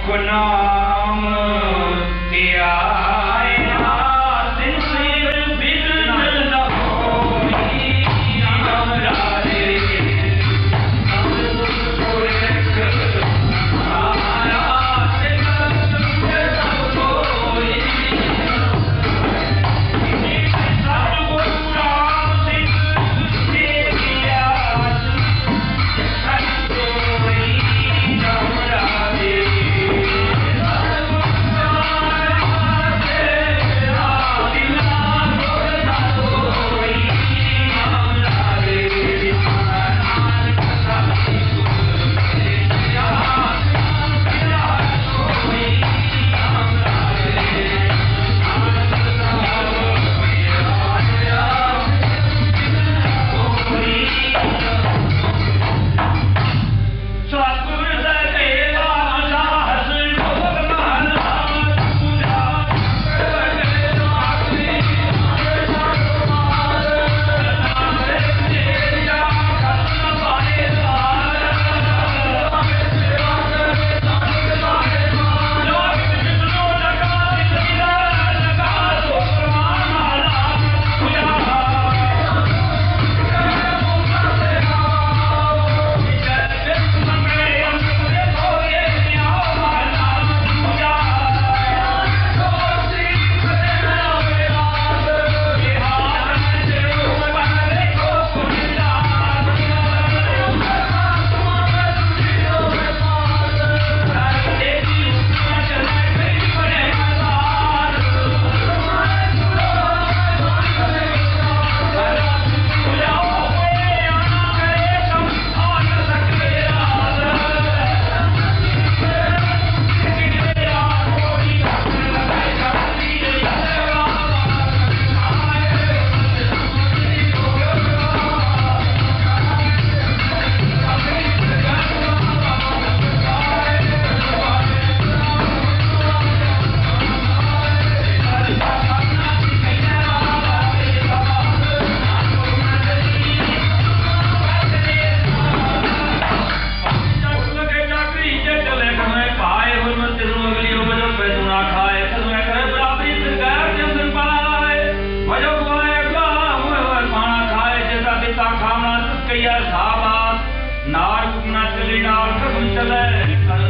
coconut. यार साहब नार कुकना चले डाल कसम चले।